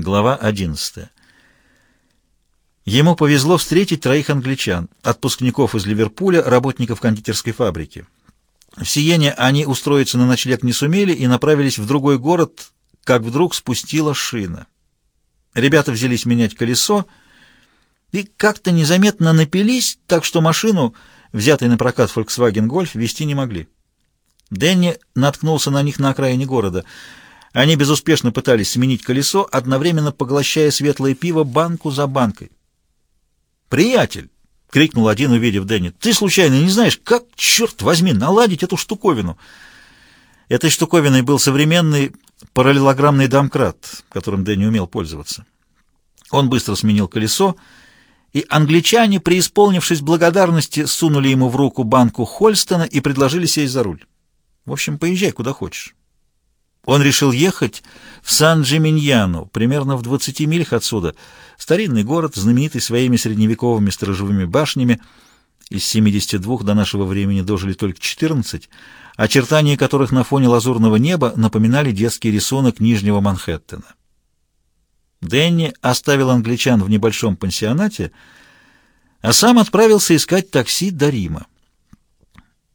Глава 11. Ему повезло встретить троих англичан, отпускников из Ливерпуля, работников кондитерской фабрики. В Сиене они устроиться на ночлег не сумели и направились в другой город, как вдруг спустила шина. Ребята взялись менять колесо и как-то незаметно напились, так что машину, взятой на прокат Volkswagen Golf, вести не могли. Дэнни наткнулся на них на окраине города — они безуспешно пытались сменить колесо, одновременно поглощая светлое пиво банку за банкой. «Приятель!» — крикнул один, увидев Дэнни. «Ты случайно не знаешь, как, черт возьми, наладить эту штуковину?» Этой штуковиной был современный параллелограммный домкрат, которым Дэнни умел пользоваться. Он быстро сменил колесо, и англичане, преисполнившись благодарности, сунули ему в руку банку Хольстона и предложили сесть за руль. В общем, поезжай куда хочешь. Он решил ехать в Сан-Джиминьяно, примерно в 20 милях отсюда. Старинный город, знаменитый своими средневековыми сторожевыми башнями. Из 72 до нашего времени дожили только 14, очертания которых на фоне лазурного неба напоминали детский рисунок Нижнего Манхэттена. Дэнни оставил англичан в небольшом пансионате, а сам отправился искать такси до Рима.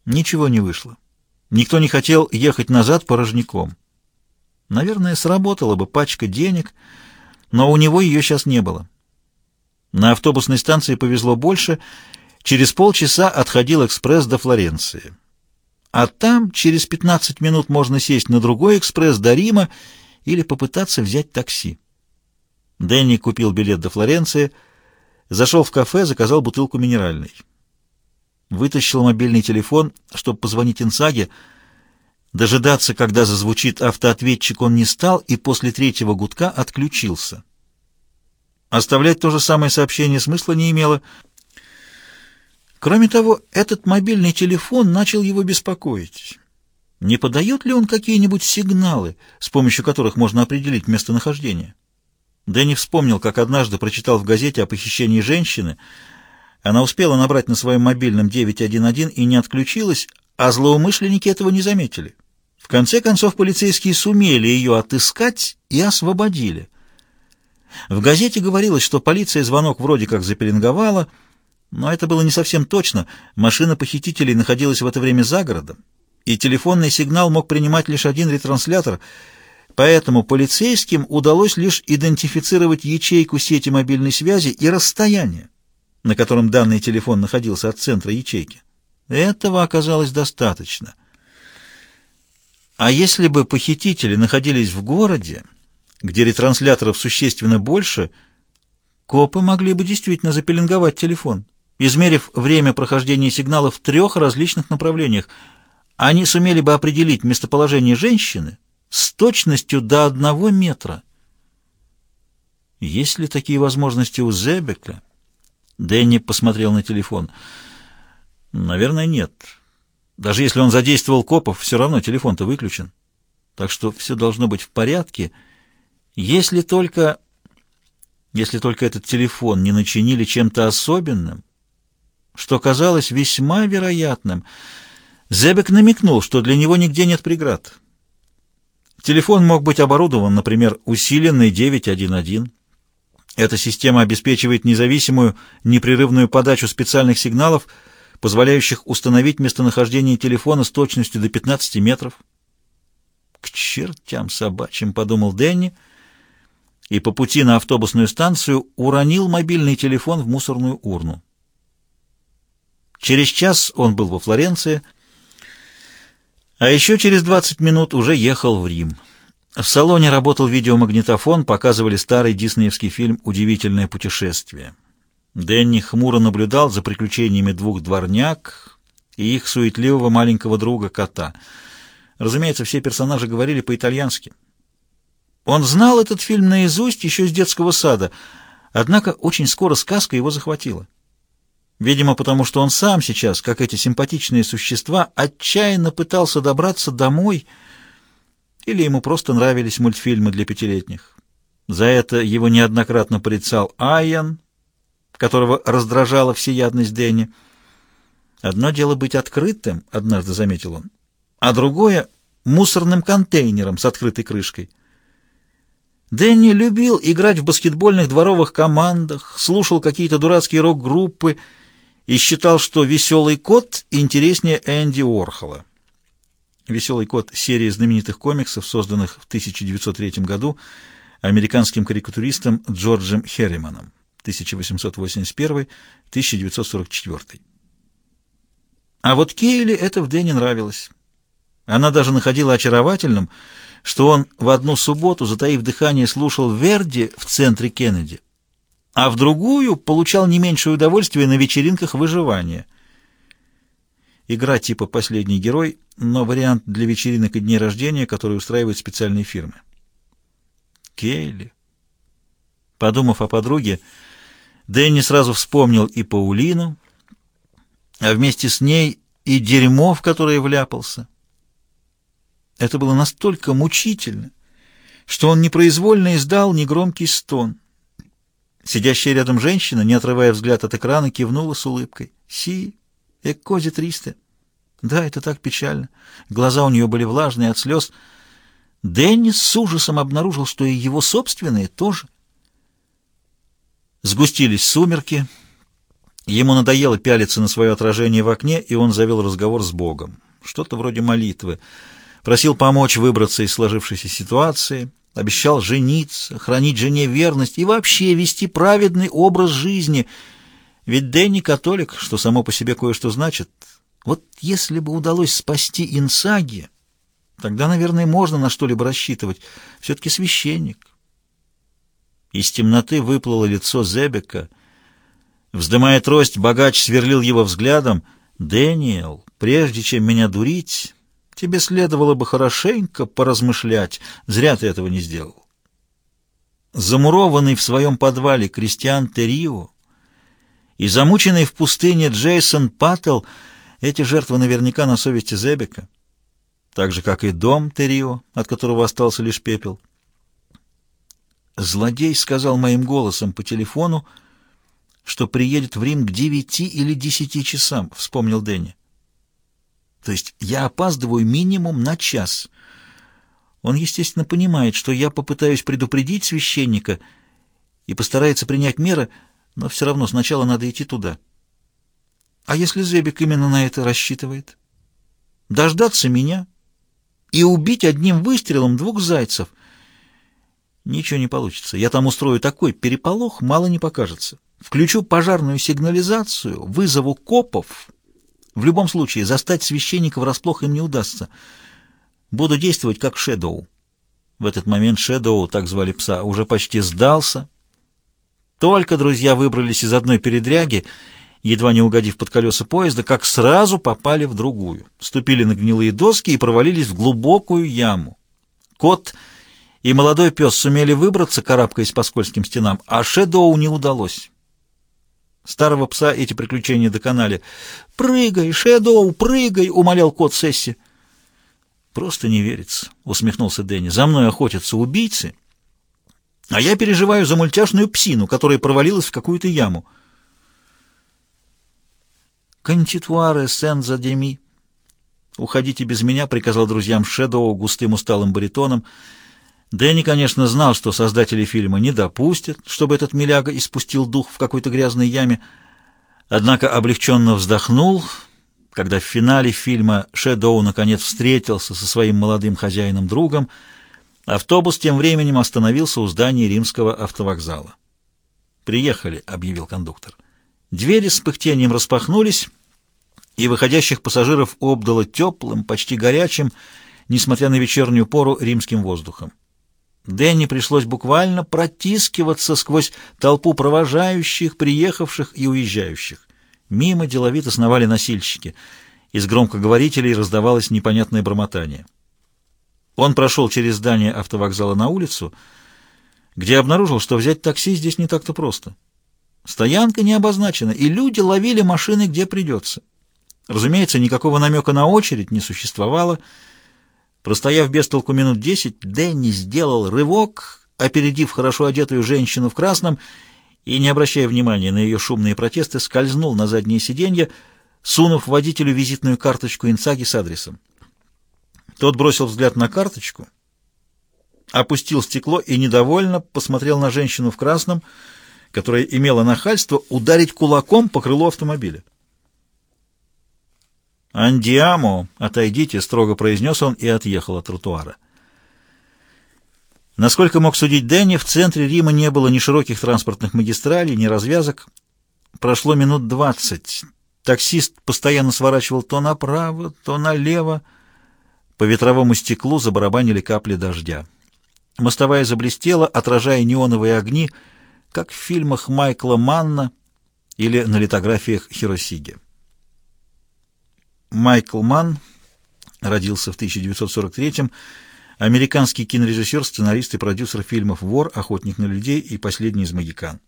Ничего не вышло. Никто не хотел ехать назад порожняком. Наверное, сработала бы пачка денег, но у него ее сейчас не было. На автобусной станции повезло больше. Через полчаса отходил экспресс до Флоренции. А там через 15 минут можно сесть на другой экспресс до Рима или попытаться взять такси. Дэнни купил билет до Флоренции, зашел в кафе, заказал бутылку минеральной. Вытащил мобильный телефон, чтобы позвонить Инсаге, Дожидаться, когда зазвучит автоответчик, он не стал и после третьего гудка отключился. Оставлять то же самое сообщение смысла не имело. Кроме того, этот мобильный телефон начал его беспокоить. Не подает ли он какие-нибудь сигналы, с помощью которых можно определить местонахождение? Дэнни вспомнил, как однажды прочитал в газете о похищении женщины. Она успела набрать на своем мобильном 911 и не отключилась, а злоумышленники этого не заметили. В конце концов, полицейские сумели ее отыскать и освободили. В газете говорилось, что полиция звонок вроде как запеленговала, но это было не совсем точно. Машина похитителей находилась в это время за городом, и телефонный сигнал мог принимать лишь один ретранслятор, поэтому полицейским удалось лишь идентифицировать ячейку сети мобильной связи и расстояние, на котором данный телефон находился от центра ячейки. Этого оказалось достаточно — а если бы похитители находились в городе, где ретрансляторов существенно больше, копы могли бы действительно запеленговать телефон, измерив время прохождения сигнала в трех различных направлениях. Они сумели бы определить местоположение женщины с точностью до одного метра. Есть ли такие возможности у Зебека? Дэнни посмотрел на телефон. Наверное, нет. Даже если он задействовал копов, все равно телефон-то выключен. Так что все должно быть в порядке, если только... Если только этот телефон не начинили чем-то особенным, что казалось весьма вероятным. Зебек намекнул, что для него нигде нет преград. Телефон мог быть оборудован, например, усиленной 911. Эта система обеспечивает независимую, непрерывную подачу специальных сигналов, позволяющих установить местонахождение телефона с точностью до 15 метров. «К чертям собачьим», — подумал Дэнни, и по пути на автобусную станцию уронил мобильный телефон в мусорную урну. Через час он был во Флоренции, а еще через 20 минут уже ехал в Рим. В салоне работал видеомагнитофон, показывали старый диснеевский фильм «Удивительное путешествие». Дэнни хмуро наблюдал за приключениями двух дворняк и их суетливого маленького друга кота. Разумеется, все персонажи говорили по-итальянски. Он знал этот фильм наизусть еще с детского сада, однако очень скоро сказка его захватила. Видимо, потому что он сам сейчас, как эти симпатичные существа, отчаянно пытался добраться домой, или ему просто нравились мультфильмы для пятилетних. За это его неоднократно порицал Айян, которого раздражала всеядность Дэнни. «Одно дело быть открытым», — однажды заметил он, — «а другое — мусорным контейнером с открытой крышкой». Дэнни любил играть в баскетбольных дворовых командах, слушал какие-то дурацкие рок-группы и считал, что «Веселый кот» интереснее Энди Уорхола. «Веселый кот» — серия знаменитых комиксов, созданных в 1903 году американским карикатуристом Джорджем Херриманом 1881-1944. А вот Кейли это в Дэнни нравилось. Она даже находила очаровательным, что он в одну субботу, затаив дыхание, слушал Верди в центре Кеннеди, а в другую получал не меньшее удовольствие на вечеринках выживания. Игра типа «Последний герой», но вариант для вечеринок и дней рождения, которые устраивают специальные фирмы. Кейли. Подумав о подруге, Дэнни сразу вспомнил и Паулину, а вместе с ней и дерьмо, в которое вляпался. Это было настолько мучительно, что он непроизвольно издал негромкий стон. Сидящая рядом женщина, не отрывая взгляд от экрана, кивнула с улыбкой. «Си, экози триста». Да, это так печально. Глаза у нее были влажные от слез. Деннис с ужасом обнаружил, что и его собственные тоже. Сгустились сумерки. Ему надоело пялиться на свое отражение в окне, и он завел разговор с Богом. Что-то вроде молитвы. Просил помочь выбраться из сложившейся ситуации, обещал жениться, хранить жене верность и вообще вести праведный образ жизни. Ведь Дэнни католик, что само по себе кое-что значит. Вот если бы удалось спасти Инсаги, тогда, наверное, можно на что-либо рассчитывать. Все-таки священник. Из темноты выплыло лицо Зебека. Вздымая трость, богач сверлил его взглядом. «Дэниел, прежде чем меня дурить, тебе следовало бы хорошенько поразмышлять. Зря ты этого не сделал». Замурованный в своем подвале Кристиан Террио и замученный в пустыне Джейсон Паттл — эти жертвы наверняка на совести Зебека, так же, как и дом Террио, от которого остался лишь пепел. Злодей сказал моим голосом по телефону, что приедет в Рим к девяти или десяти часам, вспомнил Дэнни. То есть я опаздываю минимум на час. Он, естественно, понимает, что я попытаюсь предупредить священника и постарается принять меры, но все равно сначала надо идти туда. А если Зебик именно на это рассчитывает? Дождаться меня и убить одним выстрелом двух зайцев — Ничего не получится. Я там устрою такой переполох, мало не покажется. Включу пожарную сигнализацию, вызову копов. В любом случае, застать священника врасплох им не удастся. Буду действовать как Шэдоу. В этот момент Шэдоу, так звали пса, уже почти сдался. Только друзья выбрались из одной передряги, едва не угодив под колеса поезда, как сразу попали в другую. Ступили на гнилые доски и провалились в глубокую яму. Кот и молодой пес сумели выбраться, карабкаясь по скользким стенам, а Шедоу не удалось. Старого пса эти приключения доконали. «Прыгай, Шедоу, прыгай!» — умолял кот Сесси. «Просто не верится», — усмехнулся Дэнни. «За мной охотятся убийцы, а я переживаю за мультяшную псину, которая провалилась в какую-то яму». «Контитуаре сен-за-деми». «Уходите без меня», — приказал друзьям Шедоу густым усталым баритоном — Дэнни, конечно, знал, что создатели фильма не допустят, чтобы этот миляга испустил дух в какой-то грязной яме, однако облегченно вздохнул, когда в финале фильма Шэдоу наконец встретился со своим молодым хозяином-другом, автобус тем временем остановился у здания римского автовокзала. «Приехали», — объявил кондуктор. Двери с пыхтением распахнулись, и выходящих пассажиров обдало теплым, почти горячим, несмотря на вечернюю пору, римским воздухом. Дэнни пришлось буквально протискиваться сквозь толпу провожающих, приехавших и уезжающих. Мимо деловито сновали носильщики. Из громкоговорителей раздавалось непонятное бормотание. Он прошел через здание автовокзала на улицу, где обнаружил, что взять такси здесь не так-то просто. Стоянка не обозначена, и люди ловили машины где придется. Разумеется, никакого намека на очередь не существовало, Простояв без толку минут десять, Дэнни сделал рывок, опередив хорошо одетую женщину в красном, и, не обращая внимания на ее шумные протесты, скользнул на заднее сиденье, сунув водителю визитную карточку Инсаги с адресом. Тот бросил взгляд на карточку опустил стекло и недовольно посмотрел на женщину в красном, которая имела нахальство ударить кулаком по крылу автомобиля. «Андиамо, отойдите», — строго произнес он и отъехал от тротуара. Насколько мог судить Дэнни, в центре Рима не было ни широких транспортных магистралей, ни развязок. Прошло минут двадцать. Таксист постоянно сворачивал то направо, то налево. По ветровому стеклу забарабанили капли дождя. Мостовая заблестела, отражая неоновые огни, как в фильмах Майкла Манна или на литографиях Хиросиги. Майкл Манн родился в 1943-м, американский кинорежиссер, сценарист и продюсер фильмов «Вор», «Охотник на людей» и «Последний из магикан».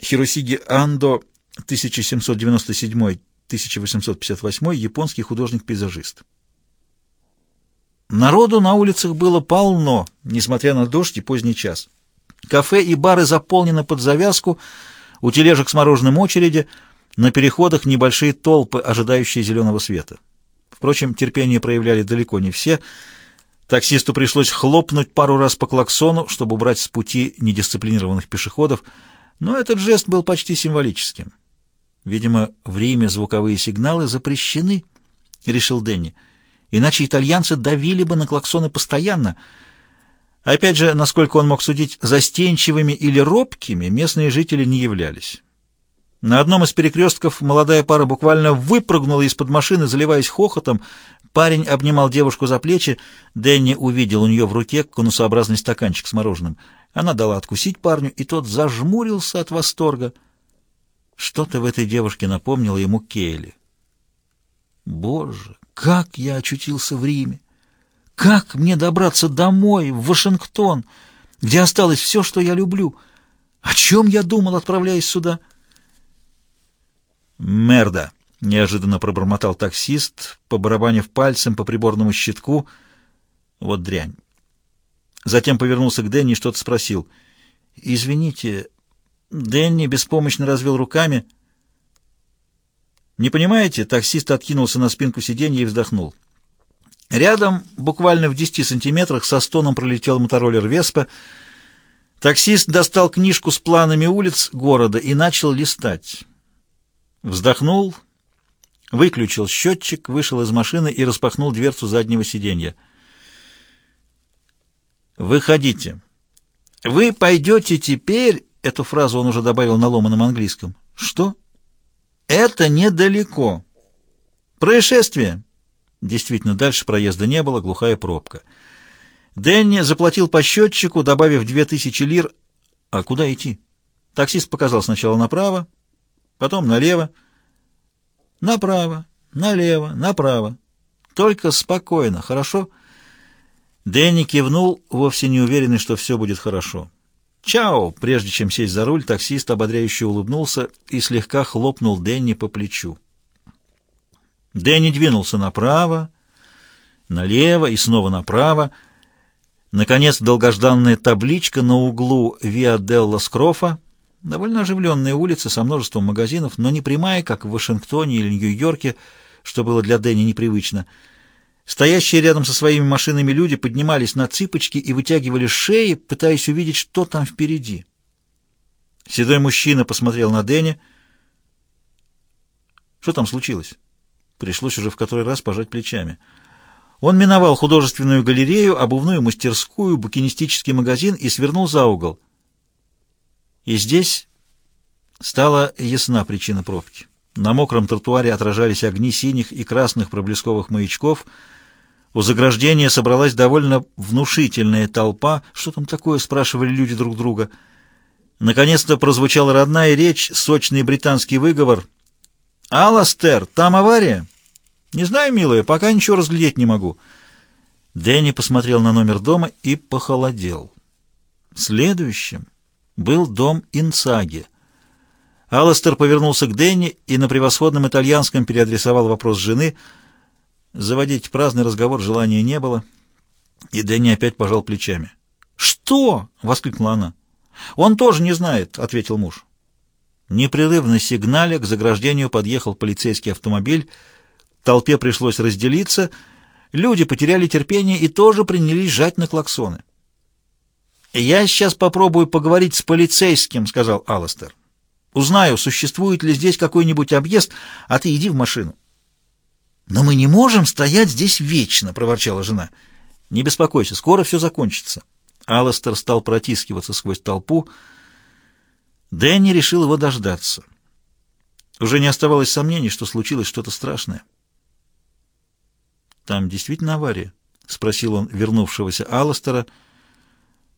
Хиросиги Андо, 1797-1858, японский художник-пейзажист. Народу на улицах было полно, несмотря на дождь и поздний час. Кафе и бары заполнены под завязку, у тележек с мороженым очереди, на переходах небольшие толпы, ожидающие зеленого света. Впрочем, терпение проявляли далеко не все. Таксисту пришлось хлопнуть пару раз по клаксону, чтобы убрать с пути недисциплинированных пешеходов, но этот жест был почти символическим. Видимо, в Риме звуковые сигналы запрещены, решил Дэнни. Иначе итальянцы давили бы на клаксоны постоянно. Опять же, насколько он мог судить, застенчивыми или робкими местные жители не являлись. На одном из перекрестков молодая пара буквально выпрыгнула из-под машины, заливаясь хохотом. Парень обнимал девушку за плечи. Дэнни увидел у нее в руке конусообразный стаканчик с мороженым. Она дала откусить парню, и тот зажмурился от восторга. Что-то в этой девушке напомнило ему Кейли. Боже, как я очутился в Риме! Как мне добраться домой, в Вашингтон, где осталось все, что я люблю? О чем я думал, отправляясь сюда? «Мерда!» — неожиданно пробормотал таксист, побарабанив пальцем по приборному щитку. «Вот дрянь!» Затем повернулся к Дэнни и что-то спросил. «Извините...» Дэнни беспомощно развел руками. «Не понимаете?» — таксист откинулся на спинку сиденья и вздохнул. Рядом, буквально в десяти сантиметрах, со стоном пролетел мотороллер «Веспа». Таксист достал книжку с планами улиц города и начал листать. Вздохнул, выключил счетчик, вышел из машины и распахнул дверцу заднего сиденья. «Выходите. Вы пойдете теперь...» Эту фразу он уже добавил на ломаном английском. «Что?» Это недалеко. Происшествие. Действительно, дальше проезда не было, глухая пробка. Дэнни заплатил по счетчику, добавив две тысячи лир. А куда идти? Таксист показал сначала направо, потом налево. Направо, налево, направо. Только спокойно, хорошо? Дэнни кивнул, вовсе не уверенный, что все будет хорошо. «Чао!» Прежде чем сесть за руль, таксист ободряюще улыбнулся и слегка хлопнул Дэнни по плечу. Дэнни двинулся направо, налево и снова направо. Наконец, долгожданная табличка на углу Виа Делла Скрофа, довольно оживленная улица со множеством магазинов, но не прямая, как в Вашингтоне или Нью-Йорке, что было для Дэнни непривычно — Стоящие рядом со своими машинами люди поднимались на цыпочки и вытягивали шеи, пытаясь увидеть, что там впереди. Седой мужчина посмотрел на Дэнни. Что там случилось? Пришлось уже в который раз пожать плечами. Он миновал художественную галерею, обувную мастерскую, букинистический магазин и свернул за угол. И здесь стала ясна причина пробки. На мокром тротуаре отражались огни синих и красных проблесковых маячков — у заграждения собралась довольно внушительная толпа. Что там такое, спрашивали люди друг друга. Наконец-то прозвучала родная речь, сочный британский выговор. «Аластер, там авария?» «Не знаю, милая, пока ничего разглядеть не могу». Дэнни посмотрел на номер дома и похолодел. Следующим был дом Инцаги. Аластер повернулся к Дэнни и на превосходном итальянском переадресовал вопрос жены — Заводить праздный разговор желания не было, и Дэнни опять пожал плечами. «Что?» — воскликнула она. «Он тоже не знает», — ответил муж. Непрерывно сигналя к заграждению подъехал полицейский автомобиль. Толпе пришлось разделиться. Люди потеряли терпение и тоже принялись жать на клаксоны. «Я сейчас попробую поговорить с полицейским», — сказал Алластер. «Узнаю, существует ли здесь какой-нибудь объезд, а ты иди в машину». «Но мы не можем стоять здесь вечно», — проворчала жена. «Не беспокойся, скоро все закончится». Алластер стал протискиваться сквозь толпу. Дэнни решил его дождаться. Уже не оставалось сомнений, что случилось что-то страшное. «Там действительно авария?» — спросил он вернувшегося Алластера.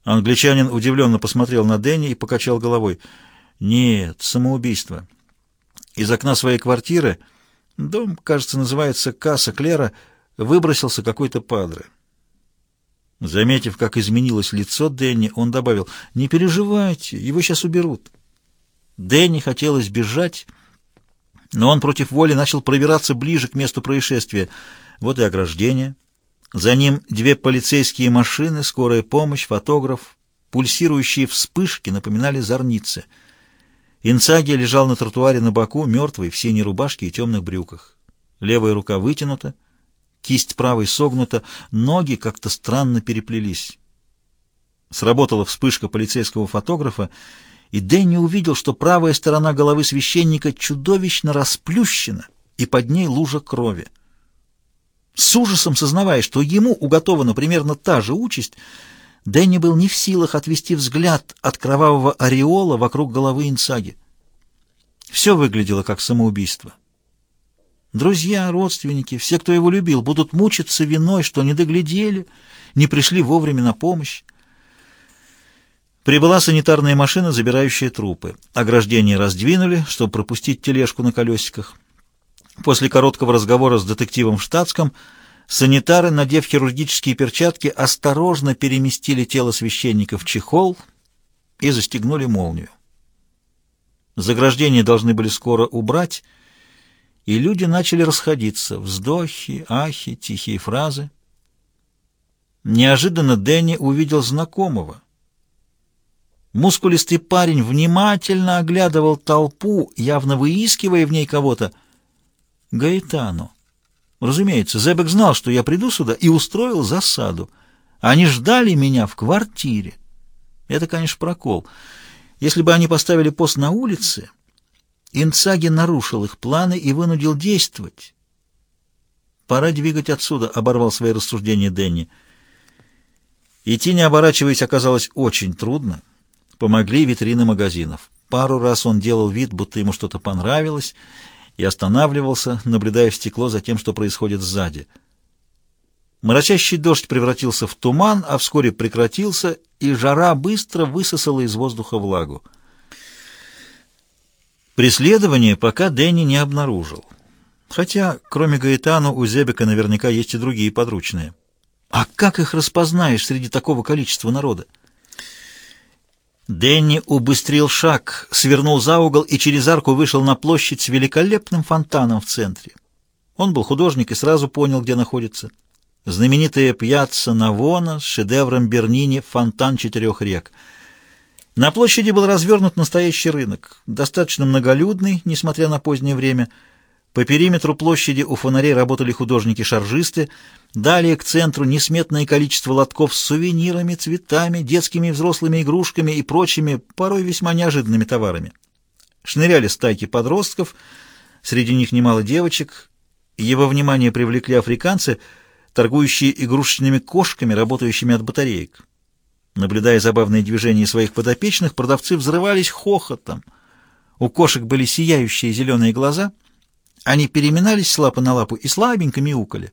Англичанин удивленно посмотрел на Дэнни и покачал головой. «Нет, самоубийство. Из окна своей квартиры, дом, кажется, называется Касса Клера, выбросился какой-то падре». Заметив, как изменилось лицо Дэнни, он добавил, «Не переживайте, его сейчас уберут». Дэнни хотелось бежать, но он против воли начал пробираться ближе к месту происшествия. Вот и ограждение. За ним две полицейские машины, скорая помощь, фотограф. Пульсирующие вспышки напоминали зорницы. Инцаги лежал на тротуаре на боку, мертвый, в синей рубашке и темных брюках. Левая рука вытянута, кисть правой согнута, ноги как-то странно переплелись. Сработала вспышка полицейского фотографа, и Дэнни увидел, что правая сторона головы священника чудовищно расплющена, и под ней лужа крови. С ужасом сознавая, что ему уготована примерно та же участь, Дэнни был не в силах отвести взгляд от кровавого ореола вокруг головы Инсаги. Все выглядело как самоубийство. Друзья, родственники, все, кто его любил, будут мучиться виной, что не доглядели, не пришли вовремя на помощь. Прибыла санитарная машина, забирающая трупы. Ограждение раздвинули, чтобы пропустить тележку на колесиках. После короткого разговора с детективом в штатском санитары, надев хирургические перчатки, осторожно переместили тело священника в чехол и застегнули молнию. Заграждение должны были скоро убрать, и люди начали расходиться. Вздохи, ахи, тихие фразы. Неожиданно Дэнни увидел знакомого — Мускулистый парень внимательно оглядывал толпу, явно выискивая в ней кого-то. Гаэтану. Разумеется, Зебек знал, что я приду сюда, и устроил засаду. Они ждали меня в квартире. Это, конечно, прокол. Если бы они поставили пост на улице, Инцаги нарушил их планы и вынудил действовать. «Пора двигать отсюда», — оборвал свои рассуждения Дэнни. Идти, не оборачиваясь, оказалось очень трудно. Помогли витрины магазинов. Пару раз он делал вид, будто ему что-то понравилось, и останавливался, наблюдая в стекло за тем, что происходит сзади. Моросящий дождь превратился в туман, а вскоре прекратился, и жара быстро высосала из воздуха влагу. Преследование пока Дэнни не обнаружил. Хотя, кроме Гаэтану, у Зебека наверняка есть и другие подручные. А как их распознаешь среди такого количества народа? Дэнни убыстрил шаг, свернул за угол и через арку вышел на площадь с великолепным фонтаном в центре. Он был художник и сразу понял, где находится. Знаменитая пьяцца Навона с шедевром Бернини «Фонтан четырех рек». На площади был развернут настоящий рынок, достаточно многолюдный, несмотря на позднее время – по периметру площади у фонарей работали художники-шаржисты, далее к центру несметное количество лотков с сувенирами, цветами, детскими и взрослыми игрушками и прочими, порой весьма неожиданными товарами. Шныряли стайки подростков, среди них немало девочек. Его внимание привлекли африканцы, торгующие игрушечными кошками, работающими от батареек. Наблюдая забавные движения своих подопечных, продавцы взрывались хохотом. У кошек были сияющие зеленые глаза — они переминались с лапы на лапу и слабенько мяукали.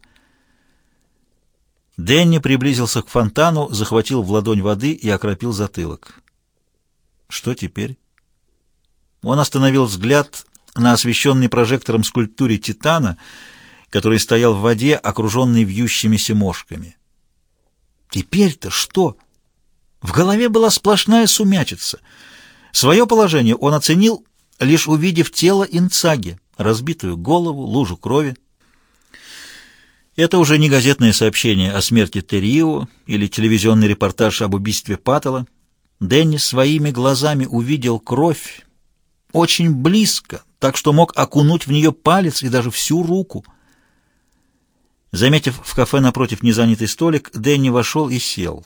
Дэнни приблизился к фонтану, захватил в ладонь воды и окропил затылок. Что теперь? Он остановил взгляд на освещенной прожектором скульптуре Титана, который стоял в воде, окруженный вьющимися мошками. Теперь-то что? В голове была сплошная сумячица. Свое положение он оценил, лишь увидев тело Инцаги разбитую голову, лужу крови. Это уже не газетное сообщение о смерти Террио или телевизионный репортаж об убийстве Паттела. Дэнни своими глазами увидел кровь очень близко, так что мог окунуть в нее палец и даже всю руку. Заметив в кафе напротив незанятый столик, Дэнни вошел и сел.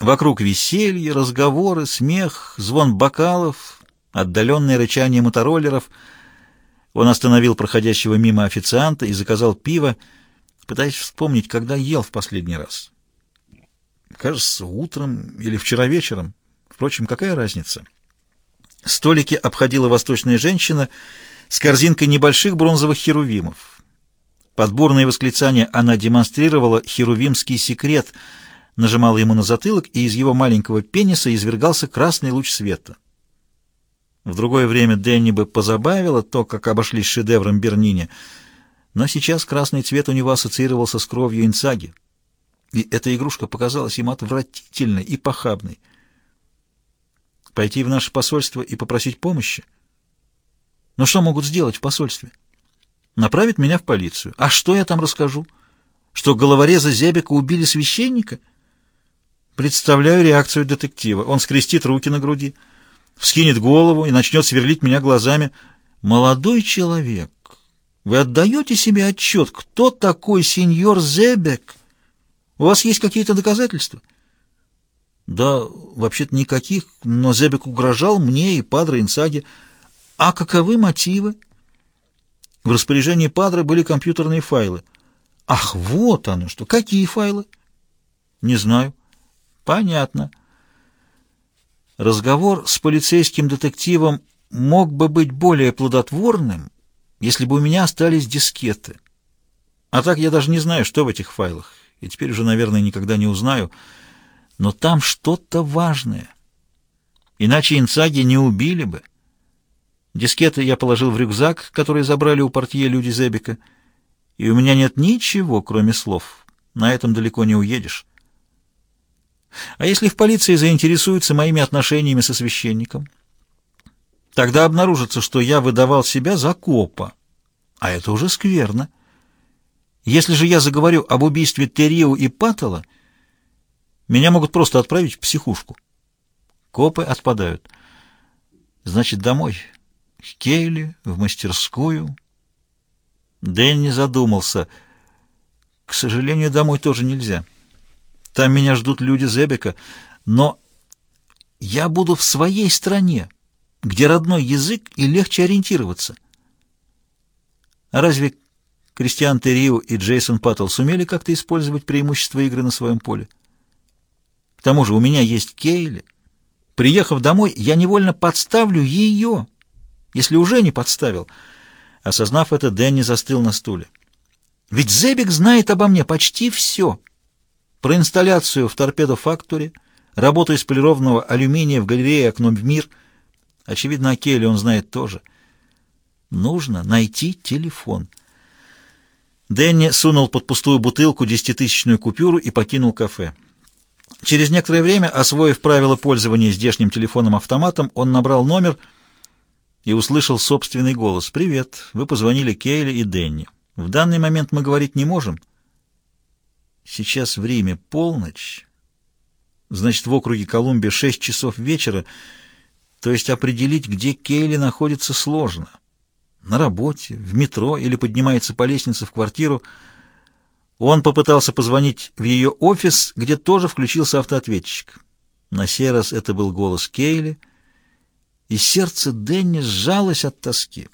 Вокруг веселье, разговоры, смех, звон бокалов, отдаленное рычание мотороллеров. Он остановил проходящего мимо официанта и заказал пиво, пытаясь вспомнить, когда ел в последний раз. Кажется, утром или вчера вечером. Впрочем, какая разница? Столики обходила восточная женщина с корзинкой небольших бронзовых херувимов. Под бурные восклицания она демонстрировала херувимский секрет, нажимала ему на затылок, и из его маленького пениса извергался красный луч света. В другое время Дэнни бы позабавило то, как обошлись шедевром Бернини, но сейчас красный цвет у него ассоциировался с кровью Инцаги, и эта игрушка показалась ему отвратительной и похабной. Пойти в наше посольство и попросить помощи? Но что могут сделать в посольстве? Направить меня в полицию. А что я там расскажу? Что головореза Зебека убили священника? Представляю реакцию детектива. Он скрестит руки на груди, вскинет голову и начнет сверлить меня глазами. «Молодой человек, вы отдаете себе отчет, кто такой сеньор Зебек? У вас есть какие-то доказательства?» Да, вообще-то никаких, но Зебек угрожал мне и Падре Инсаге. А каковы мотивы? В распоряжении Падре были компьютерные файлы. Ах, вот оно что! Какие файлы? Не знаю. Понятно. Разговор с полицейским детективом мог бы быть более плодотворным, если бы у меня остались дискеты. А так я даже не знаю, что в этих файлах, и теперь уже, наверное, никогда не узнаю, но там что-то важное. Иначе инцаги не убили бы. Дискеты я положил в рюкзак, который забрали у портье люди Зебика, и у меня нет ничего, кроме слов. На этом далеко не уедешь. А если в полиции заинтересуются моими отношениями со священником? Тогда обнаружится, что я выдавал себя за копа. А это уже скверно. Если же я заговорю об убийстве Террио и Паттела, меня могут просто отправить в психушку. Копы отпадают. Значит, домой. К Кейли, в мастерскую. Дэнни задумался. К сожалению, домой тоже нельзя. Там меня ждут люди Зебека. Но я буду в своей стране, где родной язык и легче ориентироваться. А разве Кристиан Террио и Джейсон Паттл сумели как-то использовать преимущество игры на своем поле? К тому же у меня есть Кейли. Приехав домой, я невольно подставлю ее, если уже не подставил. Осознав это, Дэнни застыл на стуле. Ведь Зебик знает обо мне почти все. Про инсталляцию в торпедо-факторе, работу из полированного алюминия в галерее «Окном в мир». Очевидно, о Кейли он знает тоже. Нужно найти телефон. Дэнни сунул под пустую бутылку десятитысячную купюру и покинул кафе. Через некоторое время, освоив правила пользования здешним телефоном-автоматом, он набрал номер и услышал собственный голос. «Привет, вы позвонили Кейли и Денни. В данный момент мы говорить не можем. Сейчас в Риме полночь, значит, в округе Колумбия 6 часов вечера, то есть определить, где Кейли находится, сложно. На работе, в метро или поднимается по лестнице в квартиру — он попытался позвонить в ее офис, где тоже включился автоответчик. На сей раз это был голос Кейли, и сердце Дэнни сжалось от тоски.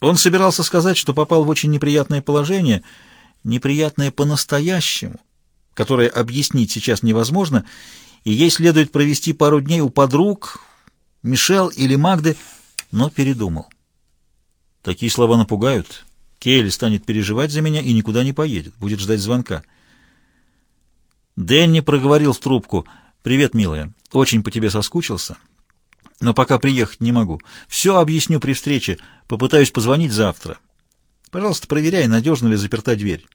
Он собирался сказать, что попал в очень неприятное положение, неприятное по-настоящему, которое объяснить сейчас невозможно, и ей следует провести пару дней у подруг, Мишел или Магды, но передумал. Такие слова напугают. Кейли станет переживать за меня и никуда не поедет, будет ждать звонка. Дэнни проговорил в трубку. «Привет, милая. Очень по тебе соскучился, но пока приехать не могу. Все объясню при встрече. Попытаюсь позвонить завтра. Пожалуйста, проверяй, надежно ли заперта дверь».